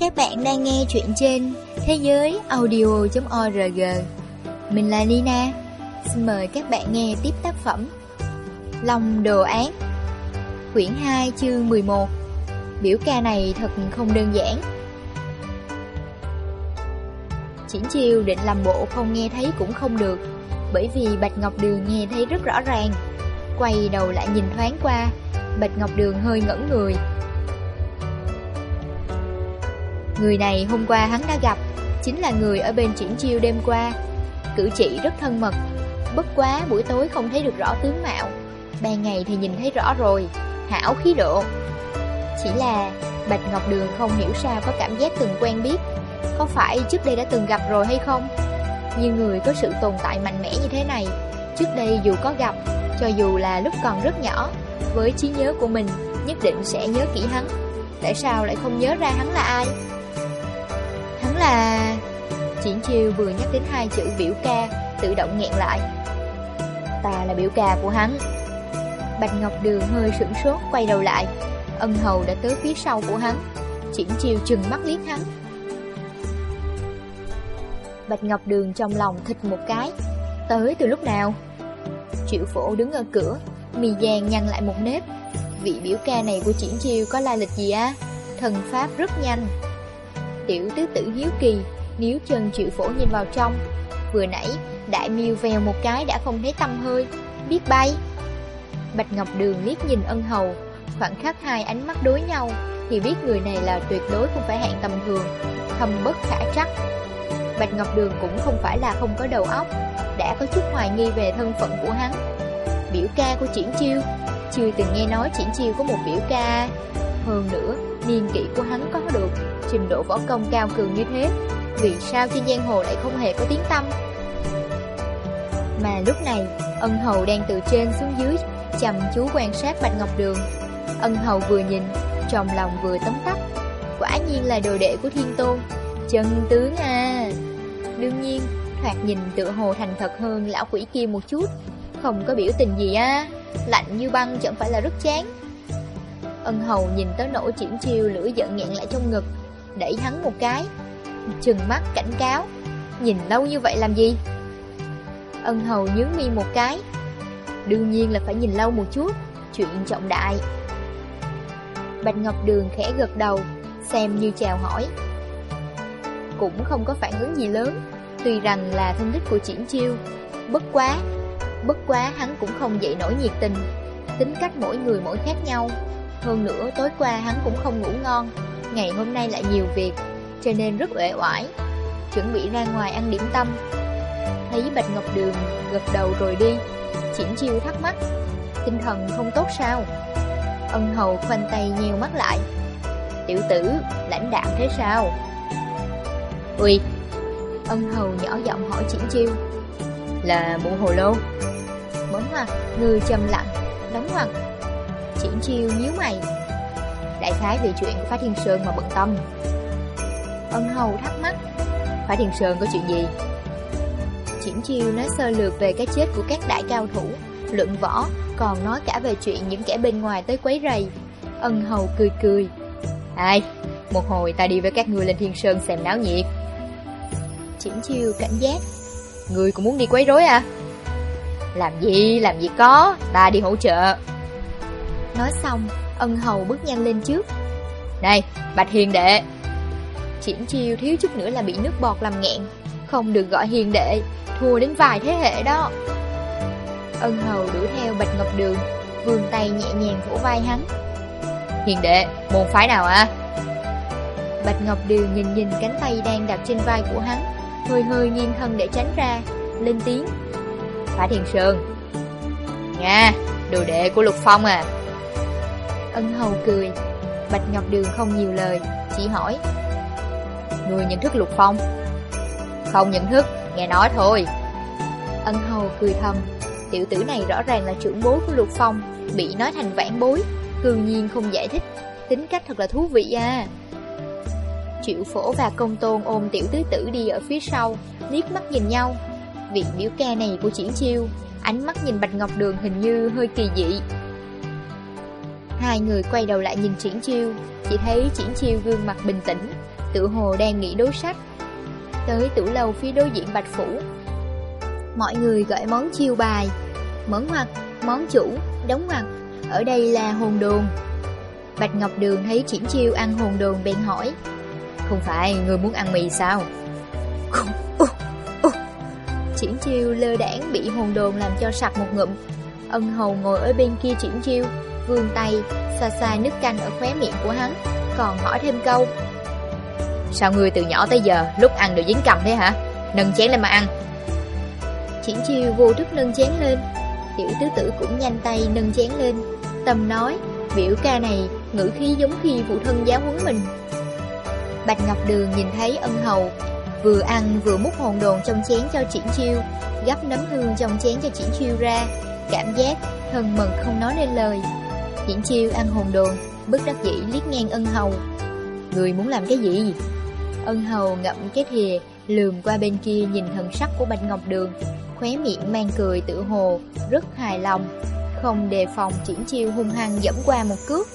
Các bạn đang nghe chuyện trên thế giới audio.org Mình là Nina Xin mời các bạn nghe tiếp tác phẩm Lòng đồ án, Quyển 2 chương 11 Biểu ca này thật không đơn giản. Chỉnh chiêu định làm bộ không nghe thấy cũng không được, Bởi vì Bạch Ngọc Đường nghe thấy rất rõ ràng. Quay đầu lại nhìn thoáng qua, Bạch Ngọc Đường hơi ngẩn người Người này hôm qua hắn đã gặp, Chính là người ở bên triển chiêu đêm qua. Cử chỉ rất thân mật, Bất quá buổi tối không thấy được rõ tướng mạo. Ban ngày thì nhìn thấy rõ rồi, Hảo khí độ. Chỉ là Bạch Ngọc Đường không hiểu sao có cảm giác từng quen biết, Có phải trước đây đã từng gặp rồi hay không? Như người có sự tồn tại mạnh mẽ như thế này, Trước đây dù có gặp, Cho dù là lúc còn rất nhỏ, Với trí nhớ của mình Nhất định sẽ nhớ kỹ hắn. Tại sao lại không nhớ ra hắn là ai? Là... Triển chiêu vừa nhắc đến hai chữ biểu ca, Tự động nghẹn lại. Ta là biểu ca của hắn. Bạch Ngọc Đường hơi sửng sốt, quay đầu lại. Ân hầu đã tới phía sau của hắn. Triển chiêu chừng mắt liếc hắn. Bạch Ngọc Đường trong lòng thịt một cái. Tới từ lúc nào? Triệu phổ đứng ở cửa, Mì giang nhăn lại một nếp. Vị biểu ca này của triển chiêu có la lịch gì á? Thần pháp rất nhanh. Tiểu tứ tử hiếu kỳ Níu chân triệu phổ nhìn vào trong. Vừa nãy đại miêu vèo một cái đã không thấy tâm hơi Biết bay. Bạch Ngọc Đường liếc nhìn ân hầu Khoảng khắc hai ánh mắt đối nhau Thì biết người này là tuyệt đối không phải hạng tầm thường Thâm bất khả trắc Bạch Ngọc Đường cũng không phải là không có đầu óc Đã có chút hoài nghi về thân phận của hắn. Biểu ca của Triển Chiêu Chưa từng nghe nói Triển Chiêu có một biểu ca. Hơn nữa, niên kỷ của hắn có được. Trình độ võ công cao cường như thế, Vì sao trên giang hồ lại không hề có tiếng tâm Mà lúc này, Ân hầu đang từ trên xuống dưới, Chăm chú quan sát Bạch Ngọc Đường. Ân hầu vừa nhìn, Trong lòng vừa tấm tắc. Quả nhiên là đồ đệ của thiên tôn. Chân tướng à! Đương nhiên, Thoạt nhìn tựa hồ thành thật hơn lão quỷ kia một chút. Không có biểu tình gì á, Lạnh như băng chẳng phải là rất chán. Ân hầu nhìn tới nỗi triển chiêu lửa giận nghẹn lại trong ngực. Đẩy hắn một cái. Trừng mắt cảnh cáo, Nhìn lâu như vậy làm gì? Ân hầu nhướng mi một cái. Đương nhiên là phải nhìn lâu một chút, Chuyện trọng đại. Bạch Ngọc Đường khẽ gật đầu, Xem như chào hỏi. Cũng không có phản ứng gì lớn, Tuy rằng là thân thích của triển chiêu. Bất quá Bất quá hắn cũng không dậy nổi nhiệt tình. Tính cách mỗi người mỗi khác nhau. Hơn nữa, tối qua hắn cũng không ngủ ngon. Ngày hôm nay lại nhiều việc Cho nên rất uể oải. Chuẩn bị ra ngoài ăn điểm tâm. Thấy Bạch Ngọc Đường gật đầu rồi đi Triển chiêu thắc mắc. Tinh thần không tốt sao? Ân hầu khoanh tay nheo mắt lại. Tiểu tử, lãnh đạm thế sao? Ui Ân hầu nhỏ giọng hỏi triển chiêu. Là bộ hồ lô. Bấm mặt, người trầm lặng Đóng mặt. Triển chiêu nhíu mày Đại khái về chuyện của Phá Thiên Sơn mà bận tâm. Ân hầu thắc mắc Phá Thiên Sơn có chuyện gì? Triển chiêu nói sơ lược về cái chết của các đại cao thủ, Luận võ, Còn nói cả về chuyện những kẻ bên ngoài tới quấy rầy. Ân hầu cười cười. Ai, Một hồi ta đi với các người lên Thiên Sơn xem náo nhiệt. Triển chiêu cảnh giác. Người cũng muốn đi quấy rối à? Làm gì làm gì có, Ta đi hỗ trợ. Nói xong Ân hầu bước nhanh lên trước. Này Bạch Hiền Đệ! Triển chiêu thiếu chút nữa là bị nước bọt làm nghẹn. Không được gọi hiền đệ Thua đến vài thế hệ đó. Ân hầu đuổi theo Bạch Ngọc Đường Vươn tay nhẹ nhàng vỗ vai hắn. Hiền đệ, môn phái nào à? Bạch Ngọc Đường nhìn nhìn cánh tay đang đặt trên vai của hắn Hơi hơi nghiêng thân để tránh ra Lên tiếng. Phá Thiền Sơn. Nga, đồ đệ của Lục Phong à. Ân hầu cười. Bạch Ngọc Đường không nhiều lời Chỉ hỏi. Người nhận thức Lục Phong? Không nhận thức, nghe nói thôi. Ân hầu cười thầm. Tiểu tử này rõ ràng là trưởng bối của Lục Phong Bị nói thành vãn bối cường nhiên không giải thích. Tính cách thật là thú vị à. Triệu phổ và công tôn ôm tiểu tứ tử đi ở phía sau liếc mắt nhìn nhau. Vị biểu ca này của triển chiêu Ánh mắt nhìn Bạch Ngọc Đường hình như hơi kỳ dị. Hai người quay đầu lại nhìn triển chiêu. Chỉ thấy triển chiêu gương mặt bình tĩnh Tự hồ đang nghĩ đối sách. Tới tủ lầu phía đối diện Bạch Phủ. Mọi người gọi món chiêu bài. Món hoặc, món chủ, đóng hoặc Ở đây là hồn đồn. Bạch Ngọc Đường thấy triển chiêu ăn hồn đồn bèn hỏi. Không phải người muốn ăn mì sao? Triển chiêu lơ đảng bị hồn đồn làm cho sặc một ngụm. Ân hầu ngồi ở bên kia triển chiêu. Vươn tay Xoa xoa nước canh ở khóe miệng của hắn Còn hỏi thêm câu. Sao ngươi từ nhỏ tới giờ Lúc ăn đều dính cầm thế hả? Nâng chén lên mà ăn. Triển chiêu vô thức nâng chén lên. Tiểu tứ tử cũng nhanh tay nâng chén lên Tâm nói Biểu ca này ngữ khí giống khi phụ thân giáo huấn mình. Bạch Ngọc Đường nhìn thấy ân hầu Vừa ăn vừa múc hồn đồn trong chén cho triển chiêu Gắp nấm hương trong chén cho triển chiêu ra Cảm giác thân mừng không nói nên lời Triển chiêu ăn hồn đồn Bất đắc dĩ, liếc ngang, ân hầu. Người muốn làm cái gì? Ân hầu ngậm cái thìa, Lườm qua bên kia nhìn thần sắc của Bạch Ngọc Đường, Khóe miệng mang cười tự hồ, Rất hài lòng. Không đề phòng triển chiêu hung hăng dẫm qua một cước.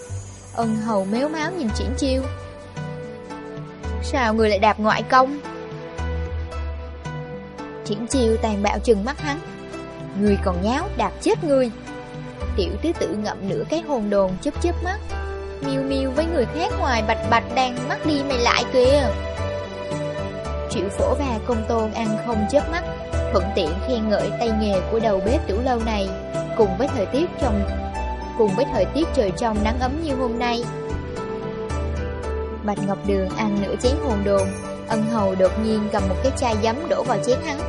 Ân hầu méo máu nhìn triển chiêu. Sao người lại đạp ngoại công? Triển chiêu tàn bạo chừng mắt hắn. Người còn nháo, đạp chết người. Tiểu tứ tử ngậm nửa cái hồn đồn chớp chớp mắt. Miu miu với người khác ngoài bạch bạch đang mắt đi mày lại kìa. Triệu phổ và công tôn ăn không chớp mắt, Thuận tiện khen ngợi tay nghề của đầu bếp tiểu lâu này. Cùng với thời tiết trong, Cùng với thời tiết trời trong nắng ấm như hôm nay. Bạch Ngọc Đường ăn nửa chén hồn đồn, Ân hầu đột nhiên cầm một cái chai giấm đổ vào chén hắn.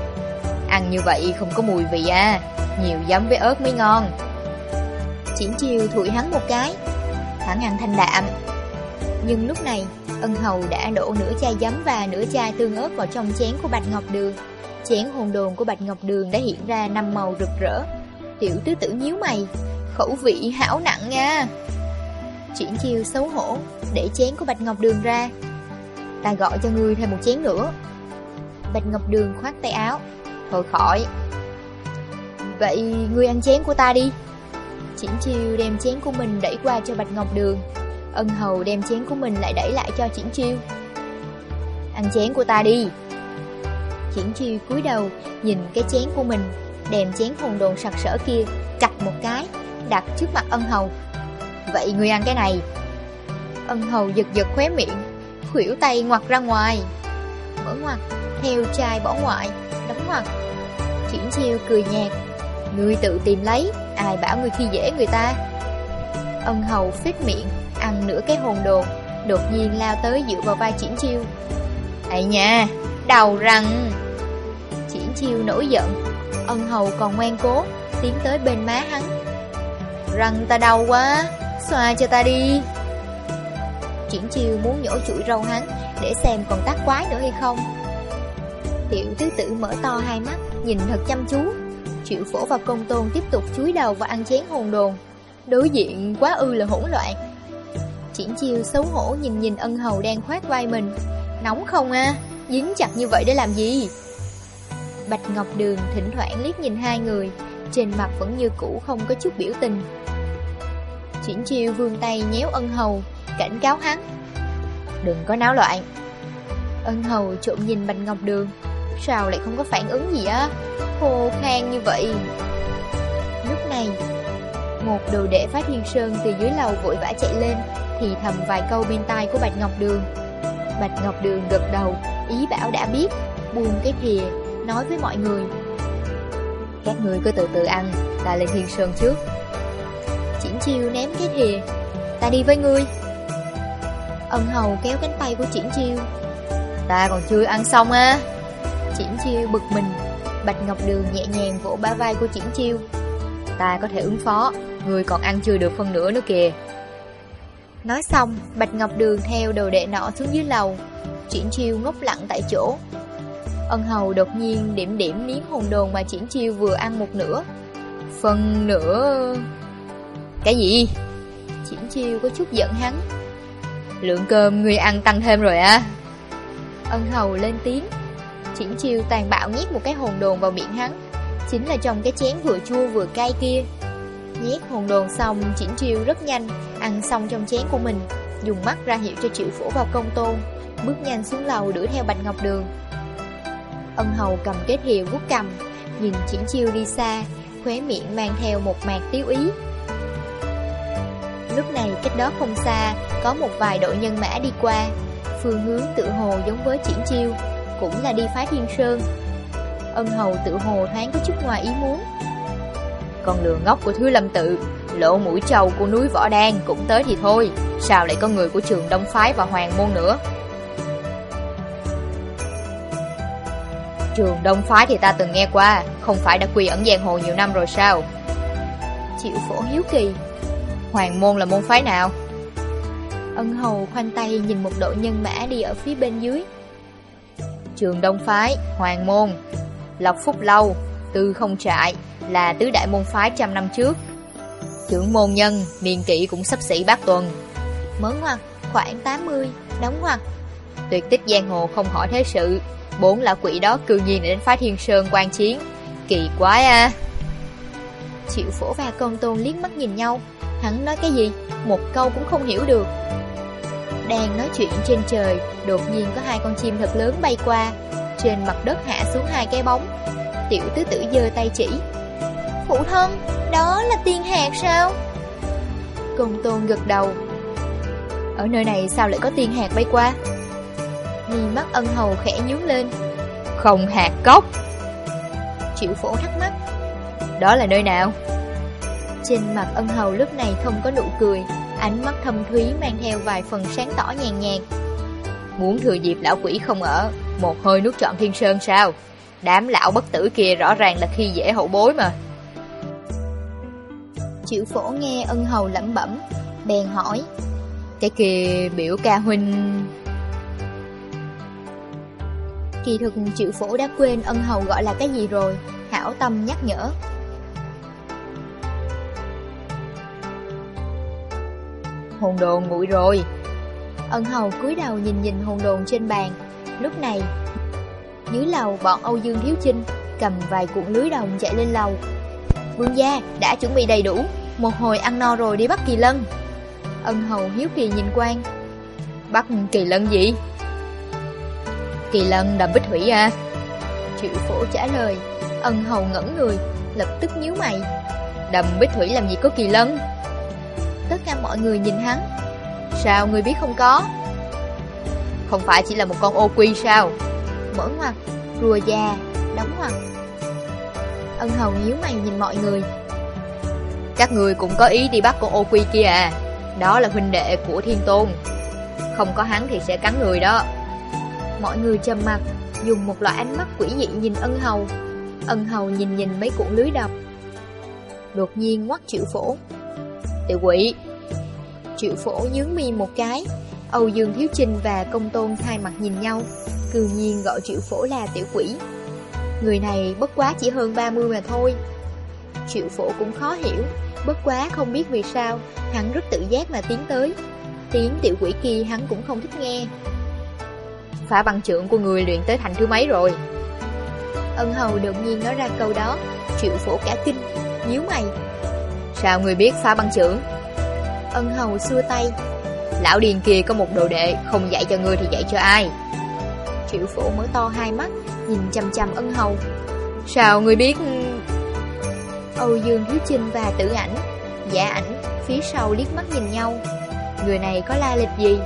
Ăn như vậy không có mùi vị à Nhiều giấm với ớt mới ngon. Chỉn chiêu thụi hắn một cái. Hắn ăn thanh đạm. Nhưng lúc này, Ân hầu đã đổ nửa chai giấm và nửa chai tương ớt vào trong chén của Bạch Ngọc Đường. Chén hồn đồn của Bạch Ngọc Đường đã hiện ra năm màu rực rỡ. Tiểu tứ tử nhíu mày. Khẩu vị hảo nặng nha. Chuyển chiêu xấu hổ, Để chén của Bạch Ngọc Đường ra. Ta gọi cho ngươi thêm một chén nữa. Bạch Ngọc Đường khoát tay áo. Thôi khỏi. Vậy ngươi ăn chén của ta đi chỉnh chiêu đem chén của mình đẩy qua cho Bạch Ngọc Đường. Ân hầu đem chén của mình lại đẩy lại cho chỉnh chiêu. Ăn chén của ta đi. Chỉnh chiêu cúi đầu, Nhìn cái chén của mình, Đem chén hồn đồn sặc sỡ kia chặt một cái, Đặt trước mặt ân hầu. Vậy ngươi ăn cái này. Ân hầu giật giật khóe miệng, Khuỷu tay ngoặt ra ngoài. Mở ngoặt Theo chai bỏ ngoại, Đóng ngoặt. Chỉnh chiêu cười nhạt, Ngươi tự tìm lấy. Ai bảo người khi dễ người ta. Ân hầu phết miệng, Ăn nửa cái hồn đồ, Đột nhiên lao tới dựa vào vai triển chiêu. Ây nha Đầu răng. Triển chiêu nổi giận Ân hầu còn ngoan cố, Tiến tới bên má hắn. Răng ta đau quá, Xoa cho ta đi. Triển chiêu muốn nhổ chuỗi râu hắn Để xem còn tác quái nữa hay không. Tiểu tứ tử mở to hai mắt, Nhìn thật chăm chú. Triệu phổ và công tôn tiếp tục chúi đầu và ăn chén hồn đồn. Đối diện quá ư là hỗn loạn. Triển chiêu xấu hổ nhìn nhìn ân hầu đang khoát vai mình. Nóng không à? Dính chặt như vậy để làm gì? Bạch Ngọc Đường thỉnh thoảng liếc nhìn hai người. Trên mặt vẫn như cũ không có chút biểu tình. Triển chiêu vươn tay nhéo ân hầu, Cảnh cáo hắn. Đừng có náo loạn. Ân hầu trộm nhìn Bạch Ngọc Đường. Sao lại không có phản ứng gì á? Khô khan như vậy. Lúc này, Một đồ đệ phát thiên sơn từ dưới lầu vội vã chạy lên, Thì thầm vài câu bên tai của Bạch Ngọc Đường. Bạch Ngọc Đường gật đầu, Ý bảo đã biết, Buông cái thìa, Nói với mọi người. Các người cứ từ từ ăn, Ta lên thiên sơn trước. Triển chiêu ném cái thìa, Ta đi với ngươi. Ân hầu kéo cánh tay của triển chiêu. Ta còn chưa ăn xong á. Triển chiêu bực mình. Bạch Ngọc Đường nhẹ nhàng vỗ bả vai của Triển chiêu. Ta có thể ứng phó, Người còn ăn chưa được phân nửa nữa kìa. Nói xong, Bạch Ngọc Đường theo đầu đệ nọ xuống dưới lầu. Triển chiêu ngốc lặng tại chỗ. Ân hầu đột nhiên điểm điểm miếng hồn đồn mà Triển chiêu vừa ăn một nửa. Phần nửa? Cái gì? Triển chiêu có chút giận hắn. Lượng cơm người ăn tăng thêm rồi à Ân hầu lên tiếng. Chỉnh chiêu tàn bạo nhét một cái hồn đồn vào miệng hắn Chính là trong cái chén vừa chua vừa cay kia Nhét hồn đồn xong Chỉnh chiêu rất nhanh Ăn xong trong chén của mình dùng mắt ra hiệu cho triệu phổ vào công tôn, bước nhanh xuống lầu đuổi theo Bạch Ngọc Đường. Ân hầu cầm kết hiệu vuốt cầm, nhìn chỉnh chiêu đi xa, khóe miệng mang theo một mạc tiêu ý. Lúc này cách đó không xa, có một vài đội nhân mã đi qua, phương hướng tự hồ giống với chỉnh chiêu, cũng là đi phái thiên sơn. Ân hầu tự hồ thoáng có chút ngoài ý muốn. Con lừa ngốc của Thứ Lâm Tự, lộ mũi trầu của núi Võ Đan cũng tới thì thôi, sao lại có người của trường Đông Phái và Hoàng Môn nữa? Trường Đông Phái thì ta từng nghe qua, không phải đã quy ẩn giang hồ nhiều năm rồi sao? Chịu phổ hiếu kỳ. Hoàng Môn là môn phái nào? Ân hầu khoanh tay nhìn một đội nhân mã đi ở phía bên dưới. Trường Đông Phái, Hoàng Môn, Lộc Phúc Lâu, Tư Không Trại là tứ đại môn phái trăm năm trước. Trưởng môn nhân, niên kỷ cũng sắp xỉ bát tuần. Mở ngoặt, khoảng 80, đóng ngoặt. Tuyệt tích giang hồ không hỏi thế sự, bốn lão quỷ đó cư nhiên đến phái thiên sơn quan chiến. Kỳ quái à! Triệu phổ và công tôn liếc mắt nhìn nhau, hắn nói cái gì, một câu cũng không hiểu được. Đang nói chuyện trên trời, đột nhiên có hai con chim thật lớn bay qua, trên mặt đất hạ xuống hai cái bóng. Tiểu tứ tử giơ tay chỉ. Phụ thân, đó là tiên hạt sao? Công tôn gật đầu. Ở nơi này sao lại có tiên hạt bay qua? Mi mắt ân hầu khẽ nhướng lên. Không hạt cốc. Triệu phổ thắc mắc. Đó là nơi nào? Trên mặt ân hầu lúc này không có nụ cười, ánh mắt thâm thúy mang theo vài phần sáng tỏ nhàn nhạt. Muốn thừa dịp lão quỷ không ở, một hơi nuốt trọn thiên sơn sao? Đám lão bất tử kia rõ ràng là khi dễ hậu bối mà. Triệu phổ nghe ân hầu lẩm bẩm, bèn hỏi. Cái kia biểu ca huynh... Kỳ thực triệu phổ đã quên ân hầu gọi là cái gì rồi, hảo tâm nhắc nhở. Hồn đồn nguội rồi. Ân hầu cúi đầu nhìn nhìn hồn đồn trên bàn. Lúc này, dưới lầu bọn Âu Dương Thiếu Chinh cầm vài cuộn lưới đồng chạy lên lầu. Vương gia đã chuẩn bị đầy đủ, một hồi ăn no rồi đi bắt kỳ lân. Ân hầu hiếu kỳ nhìn quan. Bắt kỳ lân gì? Kỳ lân đầm bích thủy à? Triệu phổ trả lời. Ân hầu ngẩn người, lập tức nhíu mày. Đầm bích thủy làm gì có kỳ lân? Tất cả mọi người nhìn hắn. Sao người biết không có? Không phải chỉ là một con ô quy sao? Mở ngoặt, rùa già, đóng ngoặt. Ân hầu nhíu mày nhìn mọi người. Các người cũng có ý đi bắt con ô quy kia à? Đó là huynh đệ của thiên tôn. Không có hắn thì sẽ cắn người đó. Mọi người trầm mặt, dùng một loại ánh mắt quỷ dị nhìn ân hầu. Ân hầu nhìn nhìn mấy cuộn lưới đập. Đột nhiên ngoắt triệu phổ. Tiểu quỷ. Triệu phổ nhướng mi một cái. Âu Dương Thiếu Trinh và Công Tôn hai mặt nhìn nhau, cư nhiên gọi triệu phổ là tiểu quỷ. Người này bất quá chỉ hơn 30 mà thôi. Triệu phổ cũng khó hiểu, bất quá không biết vì sao, hắn rất tự giác mà tiến tới. Tiếng tiểu quỷ kia hắn cũng không thích nghe. Phá bằng trưởng của người luyện tới thành thứ mấy rồi? Ân hầu đột nhiên nói ra câu đó, triệu phổ cả kinh, nhíu mày. Sao người biết phá băng trưởng? Ân hầu xua tay. Lão điền kia có một đồ đệ, không dạy cho ngươi thì dạy cho ai? Triệu phổ mở to hai mắt, nhìn chằm chằm ân hầu. Sao người biết... Âu Dương Thiếu Trinh và tử ảnh, giả ảnh, phía sau liếc mắt nhìn nhau. Người này có la lịch gì?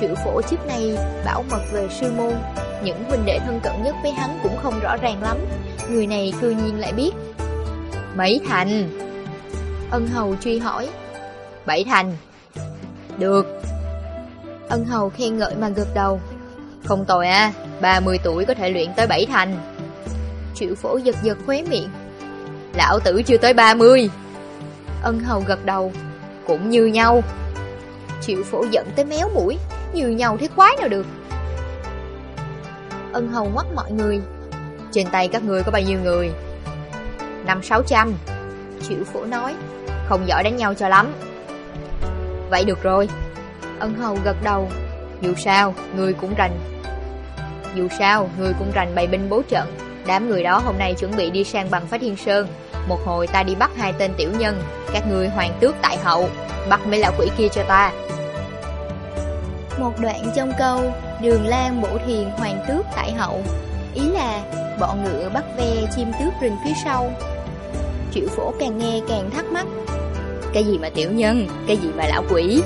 Triệu phổ trước nay bảo mật về sư môn, những huynh đệ thân cận nhất với hắn cũng không rõ ràng lắm. Người này cư nhiên lại biết. Mấy thành? Ân hầu truy hỏi. Bảy thành. Được. Ân hầu khen ngợi mà gật đầu. Không tồi à, 30 tuổi có thể luyện tới bảy thành. Triệu phổ giật giật khóe miệng. Lão tử chưa tới 30. Ân hầu gật đầu. Cũng như nhau. Triệu phổ giận tới méo mũi, như nhau thế khoái nào được. Ân hầu ngoắt mọi người. Trên tay các người có bao nhiêu người? Năm sáu trăm. Triệu phổ nói. Không giỏi đánh nhau cho lắm. Vậy được rồi. Ân hầu gật đầu. Dù sao, người cũng rành. Dù sao, người cũng rành bày binh bố trận. Đám người đó hôm nay chuẩn bị đi sang bằng phát thiên sơn. Một hồi ta đi bắt hai tên tiểu nhân, các người hoàng tước tại hậu, bắt mấy lão quỷ kia cho ta. Một đoạn trong câu Đường Lan bổ thiền hoàng tước tại hậu Ý là bọn ngựa bắt ve chim tước rình phía sau Triệu phổ càng nghe càng thắc mắc. Cái gì mà tiểu nhân, Cái gì mà lão quỷ?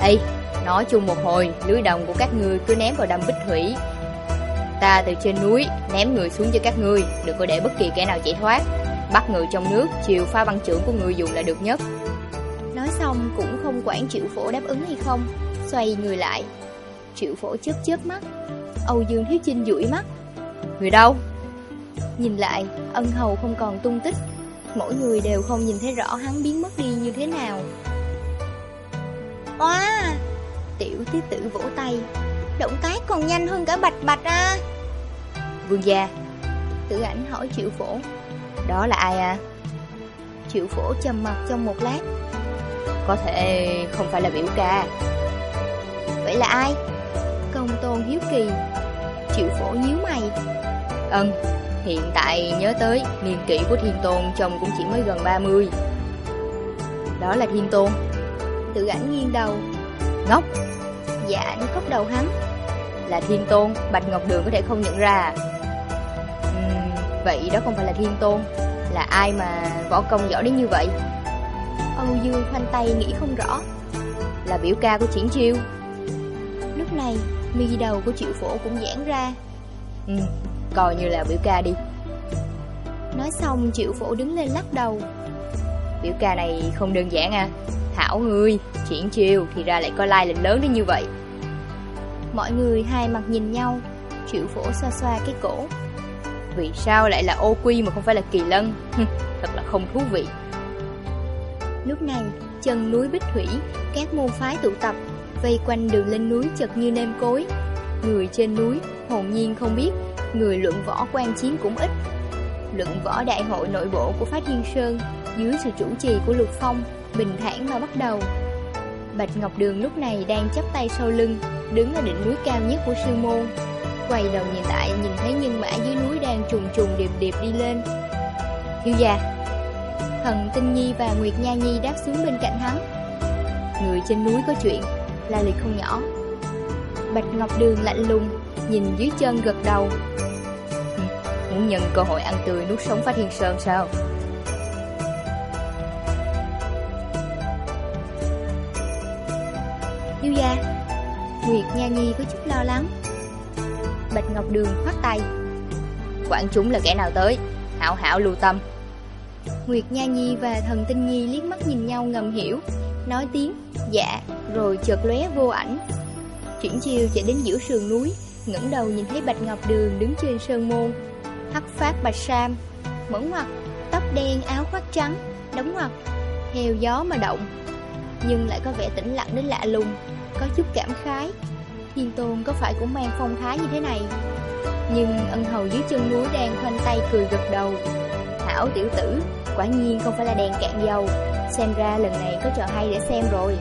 Ê, Nói chung một hồi, Lưới đồng của các người cứ ném vào đầm bích thủy. Ta từ trên núi Ném người xuống cho các ngươi, Đừng có để bất kỳ kẻ nào chạy thoát. Bắt người trong nước, Chiều pha văn trưởng của người dùng là được nhất. Nói xong cũng không quản triệu phổ đáp ứng hay không, Xoay người lại. Triệu phổ chớp chớp mắt. Âu Dương Thiếu Chinh dụi mắt. Người đâu? Nhìn lại, ân hầu không còn tung tích. Mỗi người đều không nhìn thấy rõ hắn biến mất đi như thế nào. Oa! Tiểu tiết tử vỗ tay. Động tác còn nhanh hơn cả bạch bạch à. Vương gia Tử ảnh hỏi triệu phổ. Đó là ai à? Triệu phổ trầm mặt trong một lát. Có thể không phải là biểu ca. Vậy là ai? Công tôn hiếu kỳ. Triệu phổ nhíu mày. Ân, hiện tại nhớ tới Niên kỷ của thiên tôn chồng cũng chỉ mới gần 30 Đó là thiên tôn. Tự ảnh nghiêng đầu Ngốc Dạ nó cốc đầu hắn. Là thiên tôn, Bạch Ngọc Đường có thể không nhận ra. Uhm, Vậy đó không phải là thiên tôn. Là ai mà võ công giỏi đến như vậy? Âu Dương khoanh tay nghĩ không rõ. Là biểu ca của triển chiêu. Lúc này mi đầu của triệu phổ cũng giãn ra. Ừ, coi như là biểu ca đi. Nói xong triệu phổ đứng lên lắc đầu. Biểu ca này không đơn giản à. Thảo ngươi, triển chiêu thì ra lại có lai lịch lớn đến như vậy. Mọi người hai mặt nhìn nhau Triệu phổ xoa xoa cái cổ. Vì sao lại là ô quy mà không phải là kỳ lân? Thật là không thú vị. Lúc này chân núi Bích Thủy Các môn phái tụ tập Vây quanh đường lên núi chật như nêm cối. Người trên núi hồn nhiên không biết, Người luận võ quan chiến cũng ít. Luận võ đại hội nội bộ của Phát Thiên Sơn Dưới sự chủ trì của Lục Phong Bình thản mà bắt đầu. Bạch Ngọc Đường lúc này đang chắp tay sau lưng, Đứng ở đỉnh núi cao nhất của sư môn. Quay đầu nhìn lại, Nhìn thấy nhân mã dưới núi đang trùng trùng điệp điệp đi lên. Yêu gia Thần Tinh Nhi và Nguyệt Nha Nhi đáp xuống bên cạnh hắn. Người trên núi có chuyện, Là liệt không nhỏ. Bạch Ngọc Đường lạnh lùng Nhìn dưới chân gật đầu. Muốn nhân cơ hội ăn tươi nuốt sống Phát Thiên Sơn sao? Thiếu gia Nguyệt Nha Nhi có chút lo lắng. Bạch Ngọc Đường khoát tay. Quản chúng là kẻ nào tới? Hảo hảo lưu tâm. Nguyệt Nha Nhi và Thần Tinh Nhi liếc mắt nhìn nhau ngầm hiểu Nói tiếng Dạ. Rồi chợt lóe vô ảnh. Chuyển chiều chạy đến giữa sườn núi ngẩng đầu nhìn thấy Bạch Ngọc Đường đứng trên sơn môn. Hắc phát bạch sam Mẫn ngoặt, Tóc đen áo khoác trắng Đóng mặt heo gió mà động. Nhưng lại có vẻ tĩnh lặng đến lạ lùng Có chút cảm khái. Thiên Tôn có phải cũng mang phong thái như thế này? Nhưng ân hầu dưới chân núi đang khoanh tay cười gật đầu. Hảo tiểu tử Quả nhiên không phải là đèn cạn dầu. Xem ra lần này có trò hay để xem rồi.